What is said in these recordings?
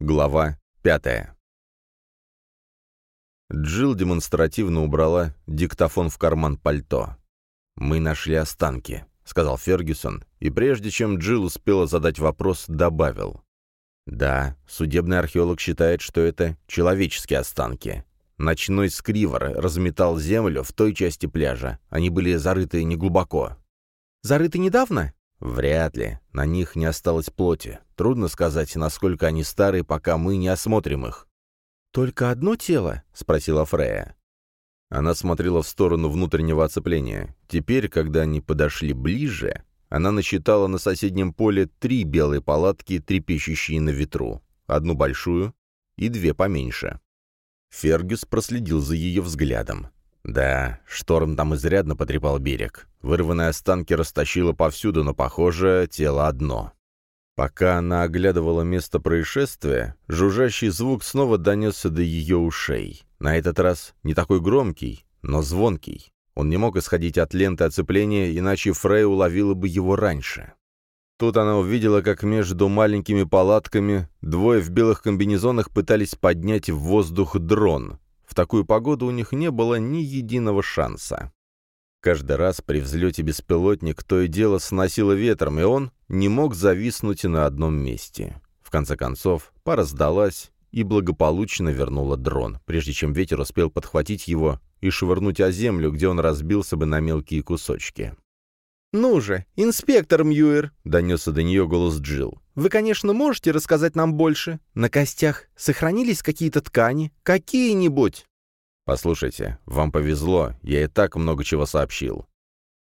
Глава пятая. Джилл демонстративно убрала диктофон в карман пальто. «Мы нашли останки», — сказал Фергюсон, и прежде чем Джилл успела задать вопрос, добавил. «Да, судебный археолог считает, что это человеческие останки. Ночной скривор разметал землю в той части пляжа. Они были зарыты неглубоко». «Зарыты недавно?» «Вряд ли. На них не осталось плоти. Трудно сказать, насколько они старые, пока мы не осмотрим их». «Только одно тело?» — спросила Фрея. Она смотрела в сторону внутреннего оцепления. Теперь, когда они подошли ближе, она насчитала на соседнем поле три белые палатки, трепещущие на ветру. Одну большую и две поменьше. Фергюс проследил за ее взглядом. Да, шторм там изрядно потрепал берег. Вырванные останки растащило повсюду, но, похоже, тело одно. Пока она оглядывала место происшествия, жужжащий звук снова донесся до ее ушей. На этот раз не такой громкий, но звонкий. Он не мог исходить от ленты оцепления, иначе Фрей уловила бы его раньше. Тут она увидела, как между маленькими палатками двое в белых комбинезонах пытались поднять в воздух дрон. В такую погоду у них не было ни единого шанса. Каждый раз при взлете беспилотник то и дело сносило ветром, и он не мог зависнуть на одном месте. В конце концов, пара сдалась и благополучно вернула дрон, прежде чем ветер успел подхватить его и швырнуть о землю, где он разбился бы на мелкие кусочки. «Ну же, инспектор Мьюер!» — донесся до нее голос Джилл. «Вы, конечно, можете рассказать нам больше. На костях сохранились какие-то ткани? Какие-нибудь?» «Послушайте, вам повезло, я и так много чего сообщил.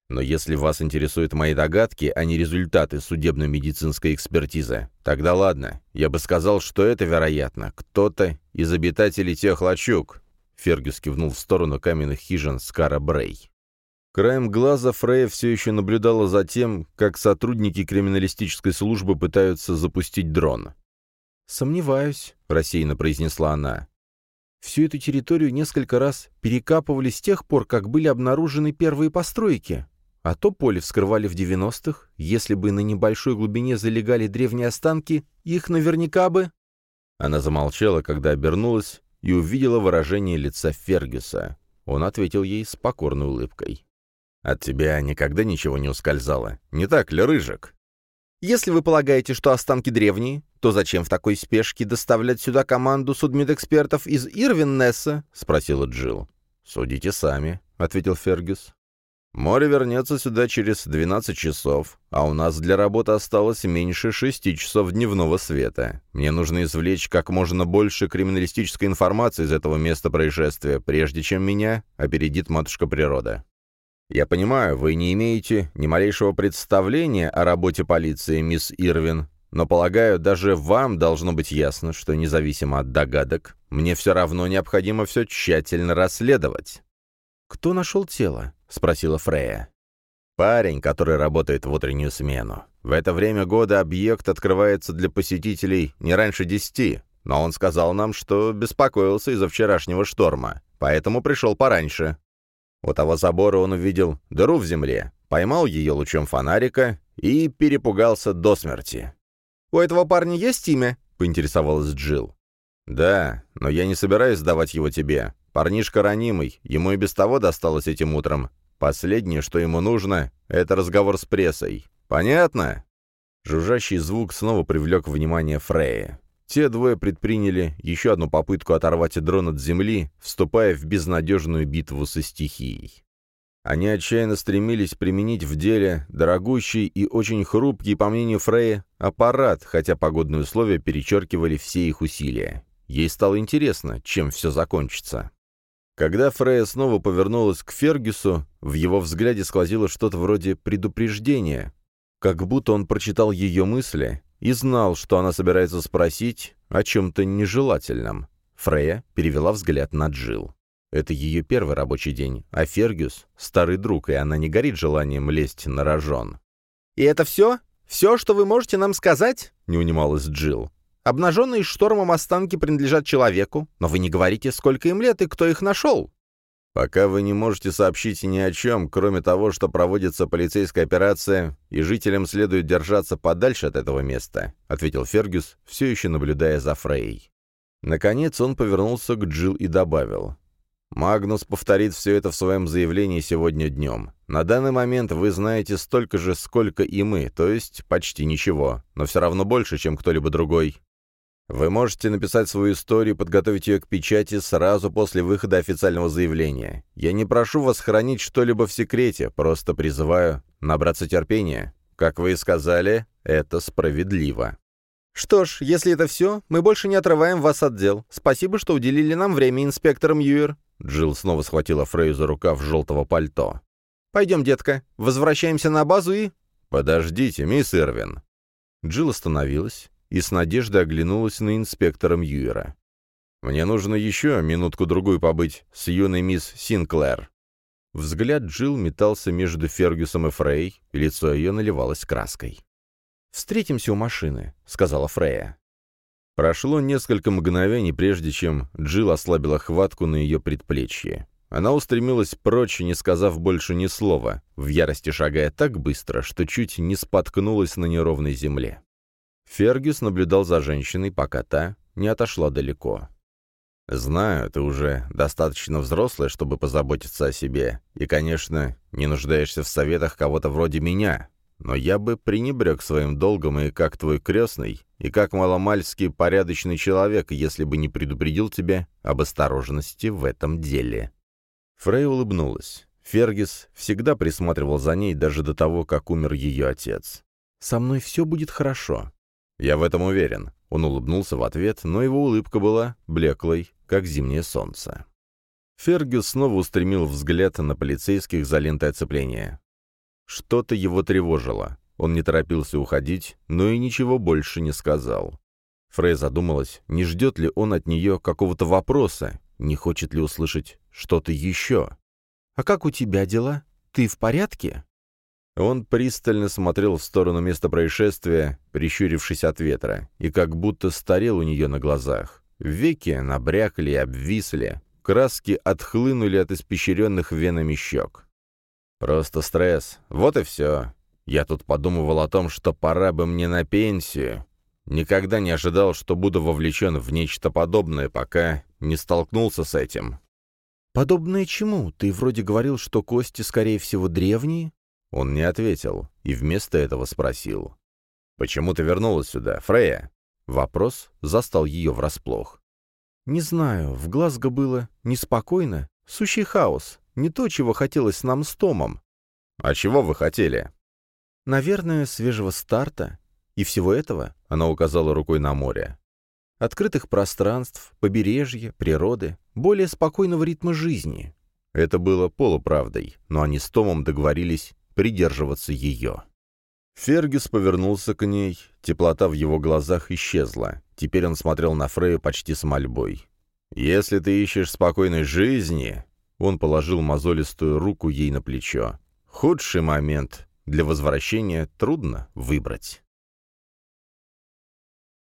Но если вас интересуют мои догадки, а не результаты судебно-медицинской экспертизы, тогда ладно, я бы сказал, что это, вероятно, кто-то из обитателей тех лачуг». Фергюс кивнул в сторону каменных хижин Скара Брей. Краем глаза Фрея все еще наблюдала за тем, как сотрудники криминалистической службы пытаются запустить дрон. «Сомневаюсь», — рассеянно произнесла она. «Всю эту территорию несколько раз перекапывали с тех пор, как были обнаружены первые постройки. А то поле вскрывали в 90-х. Если бы на небольшой глубине залегали древние останки, их наверняка бы...» Она замолчала, когда обернулась, и увидела выражение лица Фергюса. Он ответил ей с покорной улыбкой. От тебя никогда ничего не ускользало. Не так ли, Рыжик?» «Если вы полагаете, что останки древние, то зачем в такой спешке доставлять сюда команду судмедэкспертов из Ирвиннесса?» — спросила Джилл. «Судите сами», — ответил Фергюс. «Море вернется сюда через 12 часов, а у нас для работы осталось меньше шести часов дневного света. Мне нужно извлечь как можно больше криминалистической информации из этого места происшествия, прежде чем меня опередит матушка природа. «Я понимаю, вы не имеете ни малейшего представления о работе полиции, мисс Ирвин, но, полагаю, даже вам должно быть ясно, что, независимо от догадок, мне все равно необходимо все тщательно расследовать». «Кто нашел тело?» — спросила Фрея. «Парень, который работает в утреннюю смену. В это время года объект открывается для посетителей не раньше десяти, но он сказал нам, что беспокоился из-за вчерашнего шторма, поэтому пришел пораньше. У того забора он увидел дыру в земле, поймал ее лучом фонарика и перепугался до смерти. «У этого парня есть имя?» — поинтересовалась Джилл. «Да, но я не собираюсь сдавать его тебе. Парнишка ранимый, ему и без того досталось этим утром. Последнее, что ему нужно, — это разговор с прессой. Понятно?» Жужжащий звук снова привлек внимание Фрея. Те двое предприняли еще одну попытку оторвать дрон от земли, вступая в безнадежную битву со стихией. Они отчаянно стремились применить в деле дорогущий и очень хрупкий, по мнению Фрея, аппарат, хотя погодные условия перечеркивали все их усилия. Ей стало интересно, чем все закончится. Когда Фрея снова повернулась к Фергюсу, в его взгляде сквозило что-то вроде предупреждения, как будто он прочитал ее мысли и знал, что она собирается спросить о чем-то нежелательном. Фрея перевела взгляд на Джил. Это ее первый рабочий день, а Фергюс — старый друг, и она не горит желанием лезть на рожон. «И это все? Все, что вы можете нам сказать?» — не унималась Джил. «Обнаженные штормом останки принадлежат человеку, но вы не говорите, сколько им лет и кто их нашел». Пока вы не можете сообщить ни о чем, кроме того, что проводится полицейская операция, и жителям следует держаться подальше от этого места», — ответил Фергюс, все еще наблюдая за Фрей. Наконец он повернулся к Джилл и добавил. «Магнус повторит все это в своем заявлении сегодня днем. На данный момент вы знаете столько же, сколько и мы, то есть почти ничего, но все равно больше, чем кто-либо другой. Вы можете написать свою историю и подготовить ее к печати сразу после выхода официального заявления. Я не прошу вас хранить что-либо в секрете, просто призываю набраться терпения. Как вы и сказали, это справедливо. «Что ж, если это все, мы больше не отрываем вас от дел. Спасибо, что уделили нам время, инспектор Мьюер». Джилл снова схватила Фрейю за рукав желтого пальто. «Пойдем, детка, возвращаемся на базу и...» «Подождите, мисс Ирвин». Джилл остановилась, и с надеждой оглянулась на инспектора Мьюера. «Мне нужно еще минутку-другую побыть с юной мисс Синклэр». Взгляд Джилл метался между Фергюсом и Фрей, и лицо ее наливалось краской. «Встретимся у машины», — сказала Фрея. Прошло несколько мгновений, прежде чем Джилл ослабила хватку на ее предплечье. Она устремилась прочь, не сказав больше ни слова, в ярости шагая так быстро, что чуть не споткнулась на неровной земле. Фергюс наблюдал за женщиной, пока та не отошла далеко. «Знаю, ты уже достаточно взрослая, чтобы позаботиться о себе, и, конечно, не нуждаешься в советах кого-то вроде меня, но я бы пренебрег своим долгом и как твой крестный, и как маломальский порядочный человек, если бы не предупредил тебя об осторожности в этом деле». Фрей улыбнулась. Фергис всегда присматривал за ней даже до того, как умер ее отец. «Со мной все будет хорошо. «Я в этом уверен». Он улыбнулся в ответ, но его улыбка была блеклой, как зимнее солнце. Фергюс снова устремил взгляд на полицейских за лентой оцепления. Что-то его тревожило. Он не торопился уходить, но и ничего больше не сказал. Фрей задумалась, не ждет ли он от нее какого-то вопроса, не хочет ли услышать что-то еще. «А как у тебя дела? Ты в порядке?» Он пристально смотрел в сторону места происшествия, прищурившись от ветра, и как будто старел у нее на глазах. Веки набрякли и обвисли, краски отхлынули от испещренных венами щек. «Просто стресс. Вот и все. Я тут подумывал о том, что пора бы мне на пенсию. Никогда не ожидал, что буду вовлечен в нечто подобное, пока не столкнулся с этим». «Подобное чему? Ты вроде говорил, что кости, скорее всего, древние?» Он не ответил и вместо этого спросил. «Почему ты вернулась сюда, Фрея?» Вопрос застал ее врасплох. «Не знаю, в Глазго было неспокойно. Сущий хаос. Не то, чего хотелось нам с Томом». «А чего вы хотели?» «Наверное, свежего старта. И всего этого», — она указала рукой на море. «Открытых пространств, побережья, природы, более спокойного ритма жизни». Это было полуправдой, но они с Томом договорились придерживаться ее. Фергюс повернулся к ней, теплота в его глазах исчезла. Теперь он смотрел на Фрею почти с мольбой. «Если ты ищешь спокойной жизни...» Он положил мозолистую руку ей на плечо. «Худший момент. Для возвращения трудно выбрать».